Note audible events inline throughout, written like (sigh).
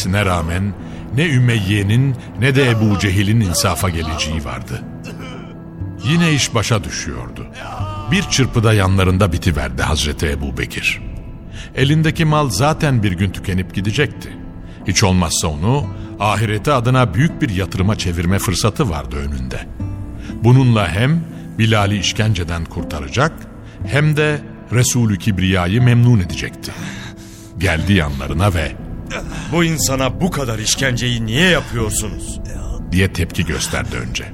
inim inlemesine rağmen ne Ümeyye'nin ne de Ebu Cehil'in insafa geleceği vardı. Yine iş başa düşüyordu. Bir çırpıda yanlarında bitiverdi Hazreti Ebu Bekir. Elindeki mal zaten bir gün tükenip gidecekti. Hiç olmazsa onu ahireti adına büyük bir yatırıma çevirme fırsatı vardı önünde. Bununla hem Bilal'i işkenceden kurtaracak hem de Resulü Kibriya'yı memnun edecekti. Geldi yanlarına ve Bu insana bu kadar işkenceyi niye yapıyorsunuz? diye tepki gösterdi önce.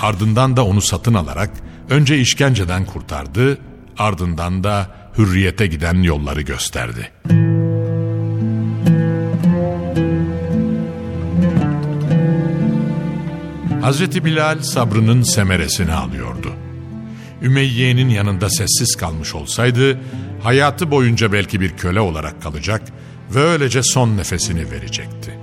Ardından da onu satın alarak önce işkenceden kurtardı, ardından da hürriyete giden yolları gösterdi. Hazreti Bilal sabrının semeresini alıyordu. Ümeyye'nin yanında sessiz kalmış olsaydı, hayatı boyunca belki bir köle olarak kalacak ve öylece son nefesini verecekti.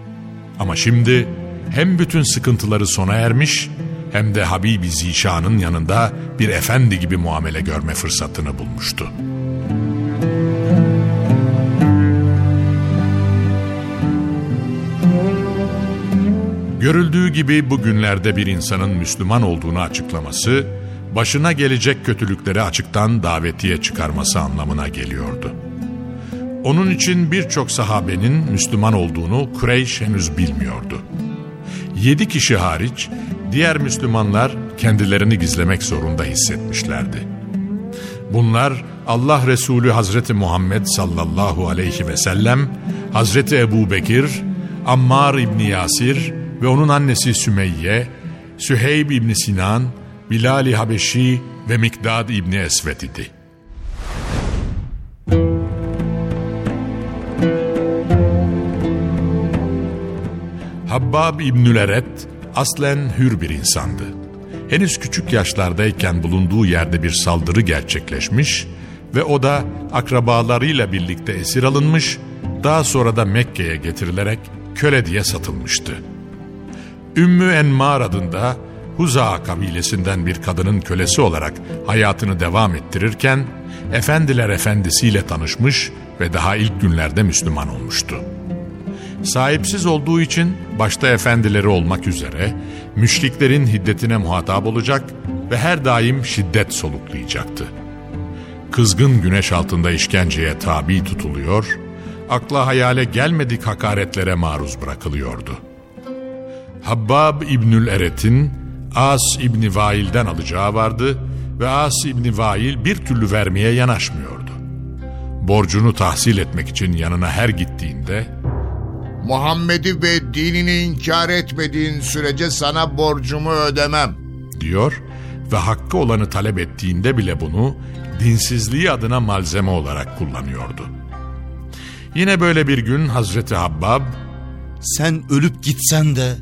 Ama şimdi hem bütün sıkıntıları sona ermiş, hem de Habibi Zişan'ın yanında bir efendi gibi muamele görme fırsatını bulmuştu. Görüldüğü gibi bugünlerde bir insanın Müslüman olduğunu açıklaması, başına gelecek kötülükleri açıktan davetiye çıkarması anlamına geliyordu. Onun için birçok sahabenin Müslüman olduğunu Kureyş henüz bilmiyordu. Yedi kişi hariç diğer Müslümanlar kendilerini gizlemek zorunda hissetmişlerdi. Bunlar Allah Resulü Hazreti Muhammed sallallahu aleyhi ve sellem, Hazreti Ebu Bekir, Ammar İbni Yasir ve onun annesi Sümeyye, Süheyb İbni Sinan, Bilal-i Habeşi ve Mikdad İbni Esvet idi. Habbab İbnül Eret aslen hür bir insandı. Henüz küçük yaşlardayken bulunduğu yerde bir saldırı gerçekleşmiş ve o da akrabalarıyla birlikte esir alınmış, daha sonra da Mekke'ye getirilerek köle diye satılmıştı. Ümmü Enmar adında Huza kabilesinden bir kadının kölesi olarak hayatını devam ettirirken, Efendiler Efendisiyle tanışmış ve daha ilk günlerde Müslüman olmuştu. Sahipsiz olduğu için başta efendileri olmak üzere müşriklerin hiddetine muhatap olacak ve her daim şiddet soluklayacaktı. Kızgın güneş altında işkenceye tabi tutuluyor, akla hayale gelmedik hakaretlere maruz bırakılıyordu. Habbab İbnül Eret'in As İbni Vail'den alacağı vardı ve As İbni Vail bir türlü vermeye yanaşmıyordu. Borcunu tahsil etmek için yanına her gittiğinde Muhammed'i ve dinini inkar etmediğin sürece sana borcumu ödemem. diyor ve hakkı olanı talep ettiğinde bile bunu dinsizliği adına malzeme olarak kullanıyordu. Yine böyle bir gün Hazreti Habbab Sen ölüp gitsen de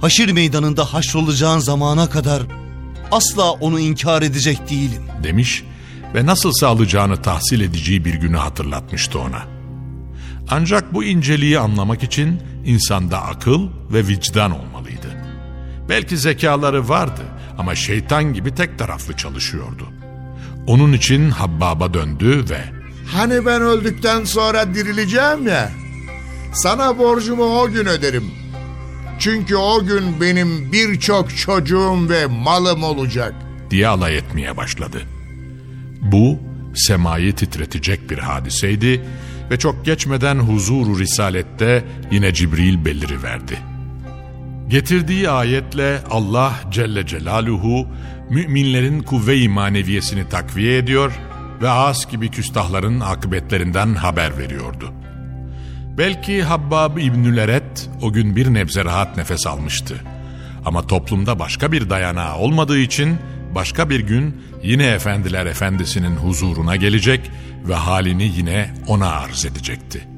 haşir meydanında haşrolacağın zamana kadar asla onu inkar edecek değilim. demiş ve nasılsa alacağını tahsil edeceği bir günü hatırlatmıştı ona. Ancak bu inceliği anlamak için insanda akıl ve vicdan olmalıydı. Belki zekaları vardı ama şeytan gibi tek taraflı çalışıyordu. Onun için Habbab'a döndü ve Hani ben öldükten sonra dirileceğim ya. Sana borcumu o gün öderim. Çünkü o gün benim birçok çocuğum ve malım olacak. diye alay etmeye başladı. Bu semayı titretecek bir hadiseydi ve çok geçmeden huzuru risalette yine Cibril beliriverdi. Getirdiği ayetle Allah Celle Celaluhu müminlerin kuvve-i maneviyesini takviye ediyor ve As gibi küstahların akıbetlerinden haber veriyordu. Belki Habbab İbnül Eret o gün bir nebze rahat nefes almıştı. Ama toplumda başka bir dayanağı olmadığı için başka bir gün yine efendiler efendisinin huzuruna gelecek ve halini yine ona arz edecekti.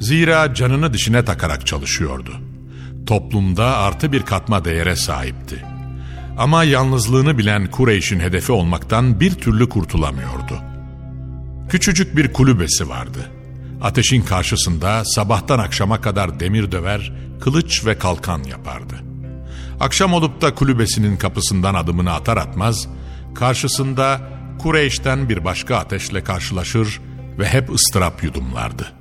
Zira canını dişine takarak çalışıyordu. Toplumda artı bir katma değere sahipti. Ama yalnızlığını bilen Kureyş'in hedefi olmaktan bir türlü kurtulamıyordu. Küçücük bir kulübesi vardı. Ateşin karşısında sabahtan akşama kadar demir döver, kılıç ve kalkan yapardı. Akşam olup da kulübesinin kapısından adımını atar atmaz, karşısında Kureyş'ten bir başka ateşle karşılaşır ve hep ıstırap yudumlardı.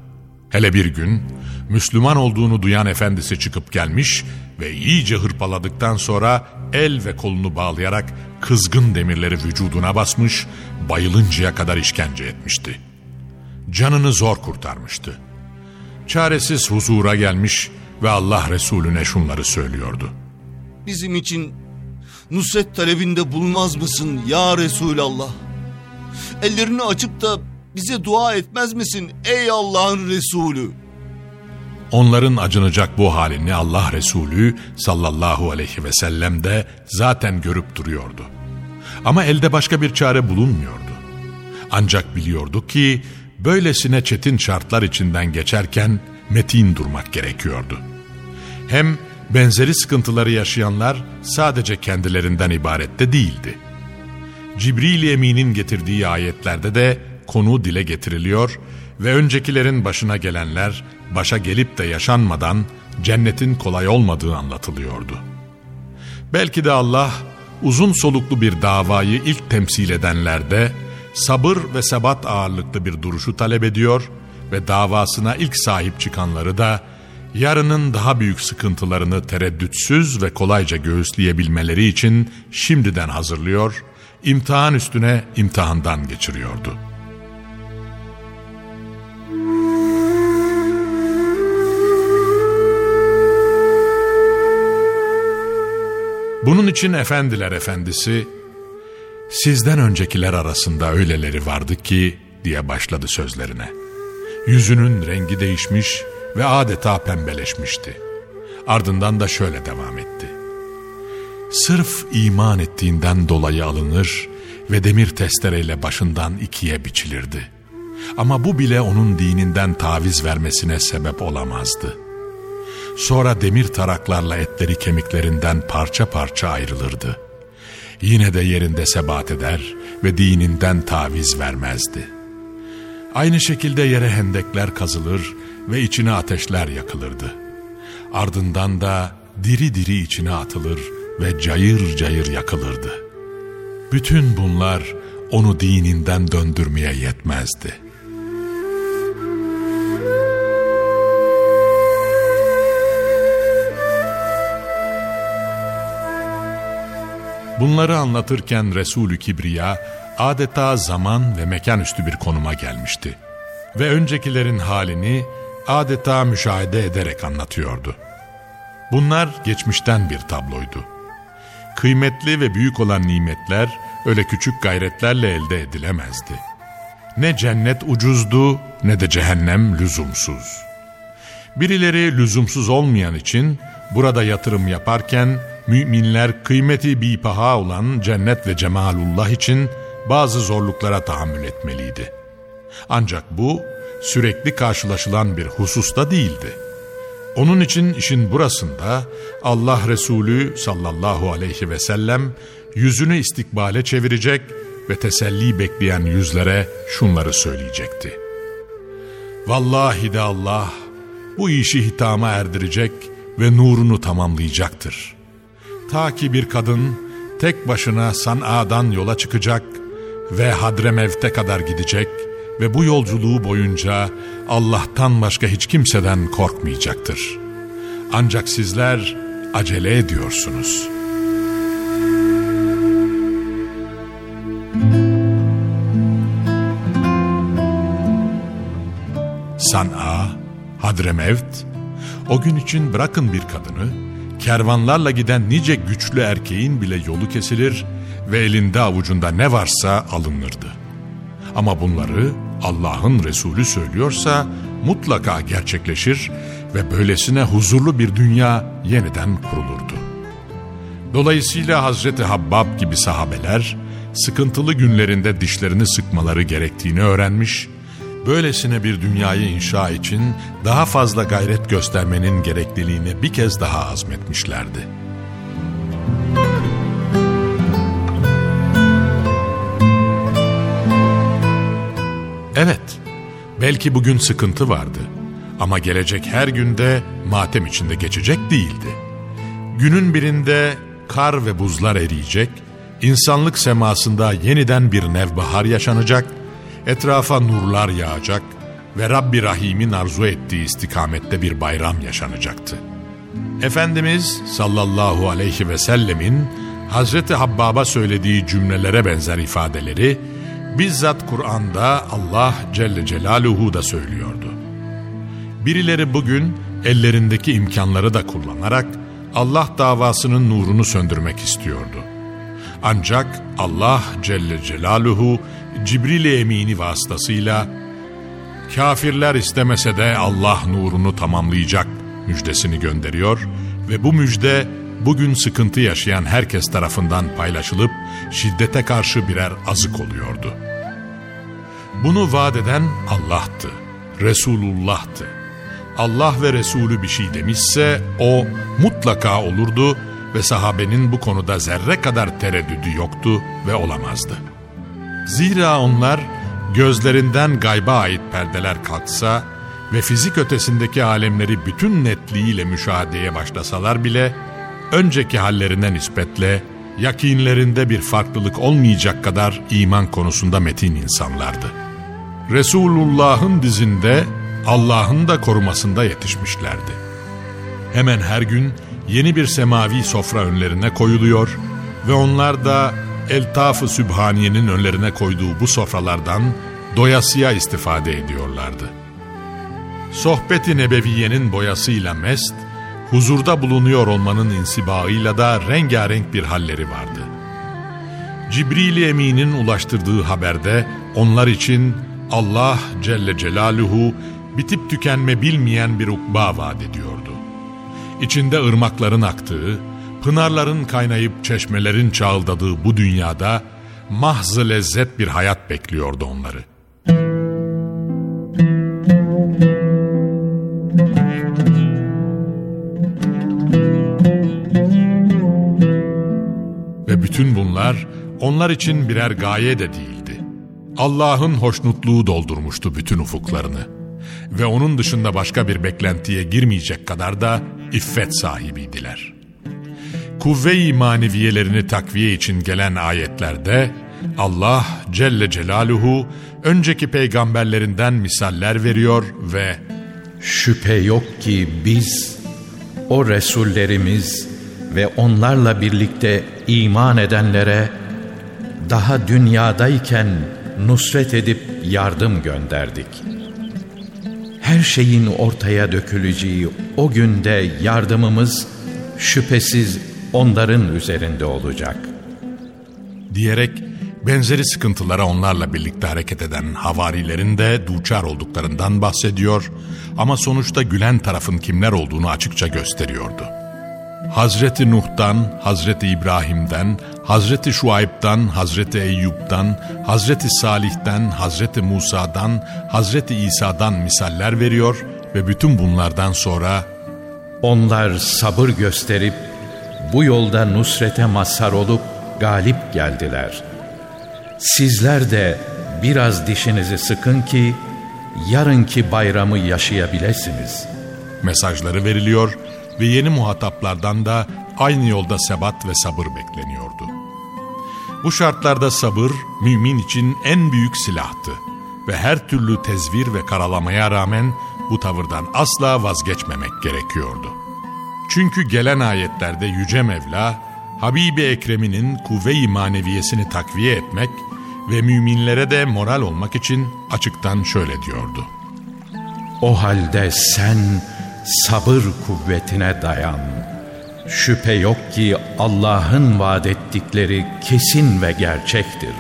Hele bir gün Müslüman olduğunu duyan efendisi çıkıp gelmiş ve iyice hırpaladıktan sonra el ve kolunu bağlayarak kızgın demirleri vücuduna basmış, bayılıncaya kadar işkence etmişti. Canını zor kurtarmıştı. Çaresiz huzura gelmiş ve Allah Resulüne şunları söylüyordu. Bizim için nusret talebinde bulunmaz mısın ya Resulallah? Ellerini açıp da bize dua etmez misin ey Allah'ın Resulü? Onların acınacak bu halini Allah Resulü sallallahu aleyhi ve sellem de zaten görüp duruyordu. Ama elde başka bir çare bulunmuyordu. Ancak biliyordu ki böylesine çetin şartlar içinden geçerken metin durmak gerekiyordu. Hem benzeri sıkıntıları yaşayanlar sadece kendilerinden ibaret de değildi. Cibril Emin'in getirdiği ayetlerde de konu dile getiriliyor ve öncekilerin başına gelenler başa gelip de yaşanmadan cennetin kolay olmadığı anlatılıyordu. Belki de Allah uzun soluklu bir davayı ilk temsil edenlerde sabır ve sebat ağırlıklı bir duruşu talep ediyor ve davasına ilk sahip çıkanları da yarının daha büyük sıkıntılarını tereddütsüz ve kolayca göğüsleyebilmeleri için şimdiden hazırlıyor, imtihan üstüne imtihandan geçiriyordu. Bunun için efendiler efendisi, sizden öncekiler arasında öyleleri vardı ki diye başladı sözlerine. Yüzünün rengi değişmiş ve adeta pembeleşmişti. Ardından da şöyle devam etti. Sırf iman ettiğinden dolayı alınır ve demir testereyle başından ikiye biçilirdi. Ama bu bile onun dininden taviz vermesine sebep olamazdı. Sonra demir taraklarla etleri kemiklerinden parça parça ayrılırdı. Yine de yerinde sebat eder ve dininden taviz vermezdi. Aynı şekilde yere hendekler kazılır ve içine ateşler yakılırdı. Ardından da diri diri içine atılır ve cayır cayır yakılırdı. Bütün bunlar onu dininden döndürmeye yetmezdi. Bunları anlatırken Resulü Kibriya adeta zaman ve mekan üstü bir konuma gelmişti. Ve öncekilerin halini adeta müşahede ederek anlatıyordu. Bunlar geçmişten bir tabloydu. Kıymetli ve büyük olan nimetler öyle küçük gayretlerle elde edilemezdi. Ne cennet ucuzdu ne de cehennem lüzumsuz. Birileri lüzumsuz olmayan için burada yatırım yaparken müminler kıymeti bir paha olan cennet ve cemalullah için bazı zorluklara tahammül etmeliydi. Ancak bu sürekli karşılaşılan bir hususta değildi. Onun için işin burasında Allah Resulü sallallahu aleyhi ve sellem yüzünü istikbale çevirecek ve teselli bekleyen yüzlere şunları söyleyecekti. Vallahi de Allah bu işi hitama erdirecek ve nurunu tamamlayacaktır. Ta ki bir kadın tek başına San'a'dan yola çıkacak ve Hadremevt'e kadar gidecek ve bu yolculuğu boyunca Allah'tan başka hiç kimseden korkmayacaktır. Ancak sizler acele ediyorsunuz. San'a, Hadremevt, o gün için bırakın bir kadını, kervanlarla giden nice güçlü erkeğin bile yolu kesilir ve elinde avucunda ne varsa alınırdı. Ama bunları Allah'ın Resulü söylüyorsa mutlaka gerçekleşir ve böylesine huzurlu bir dünya yeniden kurulurdu. Dolayısıyla Hazreti Habbab gibi sahabeler sıkıntılı günlerinde dişlerini sıkmaları gerektiğini öğrenmiş, böylesine bir dünyayı inşa için daha fazla gayret göstermenin gerekliliğini bir kez daha azmetmişlerdi. Evet, belki bugün sıkıntı vardı ama gelecek her günde matem içinde geçecek değildi. Günün birinde kar ve buzlar eriyecek, insanlık semasında yeniden bir nevbahar yaşanacak, etrafa nurlar yağacak ve Rabbi Rahim'in arzu ettiği istikamette bir bayram yaşanacaktı. Efendimiz sallallahu aleyhi ve sellemin Hazreti Habbab'a söylediği cümlelere benzer ifadeleri bizzat Kur'an'da Allah Celle Celaluhu da söylüyordu. Birileri bugün ellerindeki imkanları da kullanarak Allah davasının nurunu söndürmek istiyordu. Ancak Allah Celle Celaluhu Cibril-i Emini vasıtasıyla kafirler istemese de Allah nurunu tamamlayacak müjdesini gönderiyor ve bu müjde bugün sıkıntı yaşayan herkes tarafından paylaşılıp şiddete karşı birer azık oluyordu. Bunu vaat eden Allah'tı, Resulullah'tı. Allah ve Resulü bir şey demişse o mutlaka olurdu ve sahabenin bu konuda zerre kadar tereddüdü yoktu ve olamazdı. Zira onlar gözlerinden gayba ait perdeler kalksa ve fizik ötesindeki alemleri bütün netliğiyle müşahedeye başlasalar bile önceki hallerine nispetle yakinlerinde bir farklılık olmayacak kadar iman konusunda metin insanlardı. Resulullah'ın dizinde Allah'ın da korumasında yetişmişlerdi. Hemen her gün yeni bir semavi sofra önlerine koyuluyor ve onlar da Eltaf-ı Sübhaniye'nin önlerine koyduğu bu sofralardan doyasıya istifade ediyorlardı. Sohbeti Nebeviye'nin boyasıyla mest, huzurda bulunuyor olmanın insibağıyla da rengarenk bir halleri vardı. Cibril-i Emin'in ulaştırdığı haberde onlar için Allah Celle Celaluhu bitip tükenme bilmeyen bir ukba vaat ediyordu. İçinde ırmakların aktığı, pınarların kaynayıp çeşmelerin çağıldadığı bu dünyada mahzı lezzet bir hayat bekliyordu onları. Bütün bunlar onlar için birer gaye de değildi. Allah'ın hoşnutluğu doldurmuştu bütün ufuklarını. Ve onun dışında başka bir beklentiye girmeyecek kadar da iffet sahibiydiler. Kuvve-i maneviyelerini takviye için gelen ayetlerde Allah Celle Celaluhu önceki peygamberlerinden misaller veriyor ve Şüphe yok ki biz, o Resullerimiz ve onlarla birlikte iman edenlere daha dünyadayken nusret edip yardım gönderdik. Her şeyin ortaya döküleceği o günde yardımımız şüphesiz onların üzerinde olacak. Diyerek benzeri sıkıntılara onlarla birlikte hareket eden havarilerin de duçar olduklarından bahsediyor ama sonuçta gülen tarafın kimler olduğunu açıkça gösteriyordu. Hazreti Nuh'tan, Hazreti İbrahim'den, Hazreti Şuayb'dan, Hazreti Eyyub'dan, Hazreti Salih'ten, Hazreti Musa'dan, Hazreti İsa'dan misaller veriyor ve bütün bunlardan sonra Onlar sabır gösterip bu yolda nusrete mazhar olup galip geldiler. sizler de biraz dişinizi sıkın ki yarınki bayramı yaşayabilesiniz. Mesajları veriliyor ve yeni muhataplardan da aynı yolda sebat ve sabır bekleniyordu. Bu şartlarda sabır mümin için en büyük silahtı ve her türlü tezvir ve karalamaya rağmen bu tavırdan asla vazgeçmemek gerekiyordu. Çünkü gelen ayetlerde Yüce Mevla, Habibi Ekrem'inin kuvve-i maneviyesini takviye etmek ve müminlere de moral olmak için açıktan şöyle diyordu. O halde sen sabır kuvvetine dayan. Şüphe yok ki Allah'ın vaat ettikleri kesin ve gerçektir.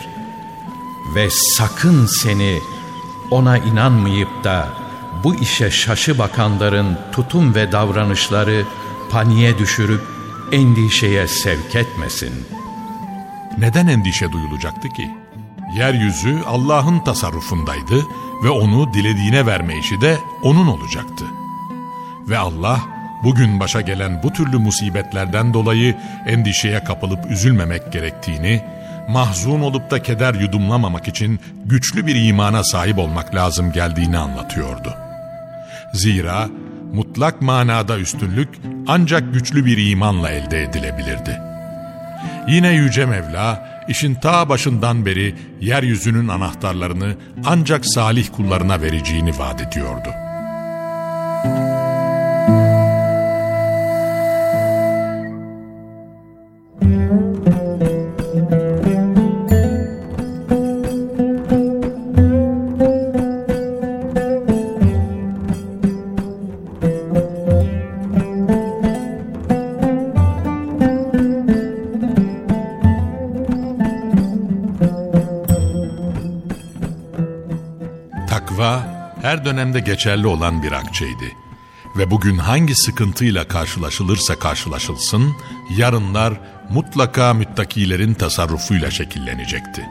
Ve sakın seni ona inanmayıp da bu işe şaşı bakanların tutum ve davranışları paniğe düşürüp endişeye sevk etmesin. Neden endişe duyulacaktı ki? Yeryüzü Allah'ın tasarrufundaydı ve onu dilediğine verme işi de O'nun olacaktı. Ve Allah bugün başa gelen bu türlü musibetlerden dolayı endişeye kapılıp üzülmemek gerektiğini, mahzun olup da keder yudumlamamak için güçlü bir imana sahip olmak lazım geldiğini anlatıyordu. Zira mutlak manada üstünlük ancak güçlü bir imanla elde edilebilirdi. Yine Yüce Mevla işin ta başından beri yeryüzünün anahtarlarını ancak salih kullarına vereceğini vaat ediyordu. Geçerli olan bir akçeydi. Ve bugün hangi sıkıntıyla karşılaşılırsa karşılaşılsın, yarınlar mutlaka müttakilerin tasarrufuyla şekillenecekti.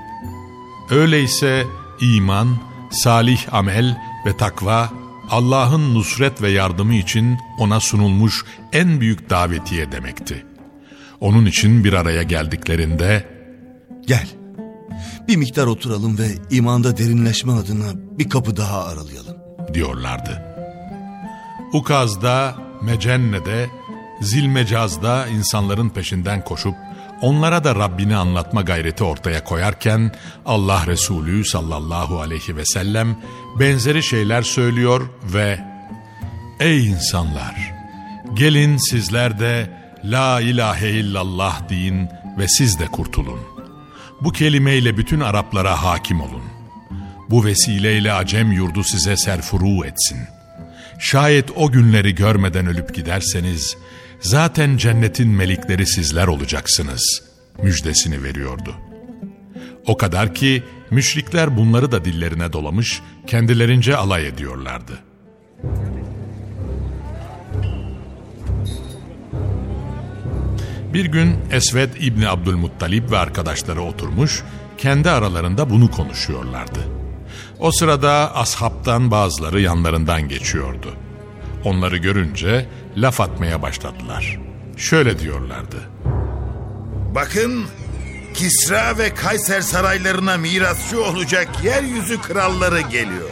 Öyleyse iman, salih amel ve takva Allah'ın nusret ve yardımı için ona sunulmuş en büyük davetiye demekti. Onun için bir araya geldiklerinde Gel. Bir miktar oturalım ve imanda derinleşme adına bir kapı daha aralayalım. Diyorlardı. Ukaz'da, Mecenne'de, Zilmecaz'da insanların peşinden koşup onlara da Rabbini anlatma gayreti ortaya koyarken Allah Resulü sallallahu aleyhi ve sellem benzeri şeyler söylüyor ve Ey insanlar! Gelin sizler de La ilahe illallah deyin ve siz de kurtulun. Bu kelimeyle bütün Araplara hakim olun. Bu vesileyle Acem yurdu size serfuru etsin. Şayet o günleri görmeden ölüp giderseniz, zaten cennetin melikleri sizler olacaksınız. Müjdesini veriyordu. O kadar ki müşrikler bunları da dillerine dolamış, kendilerince alay ediyorlardı. Bir gün Esved İbni Abdülmuttalib ve arkadaşları oturmuş, kendi aralarında bunu konuşuyorlardı. O sırada ashabtan bazıları yanlarından geçiyordu. Onları görünce laf atmaya başladılar. Şöyle diyorlardı. Bakın Kisra ve Kayser saraylarına mirasçı olacak yeryüzü kralları geliyor.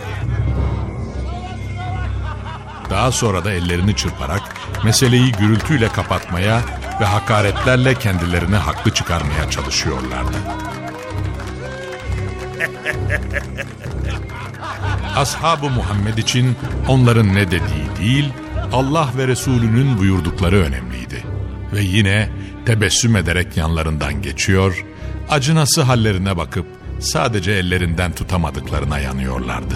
Daha sonra da ellerini çırparak meseleyi gürültüyle kapatmaya ve hakaretlerle kendilerini haklı çıkarmaya çalışıyorlardı. (laughs) Ashab-ı Muhammed için onların ne dediği değil, Allah ve Resulünün buyurdukları önemliydi. Ve yine tebessüm ederek yanlarından geçiyor, acınası hallerine bakıp sadece ellerinden tutamadıklarına yanıyorlardı.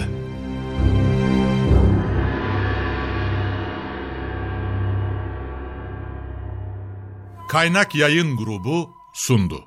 Kaynak Yayın Grubu sundu.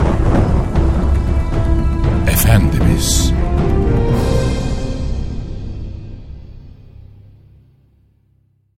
Efendimiz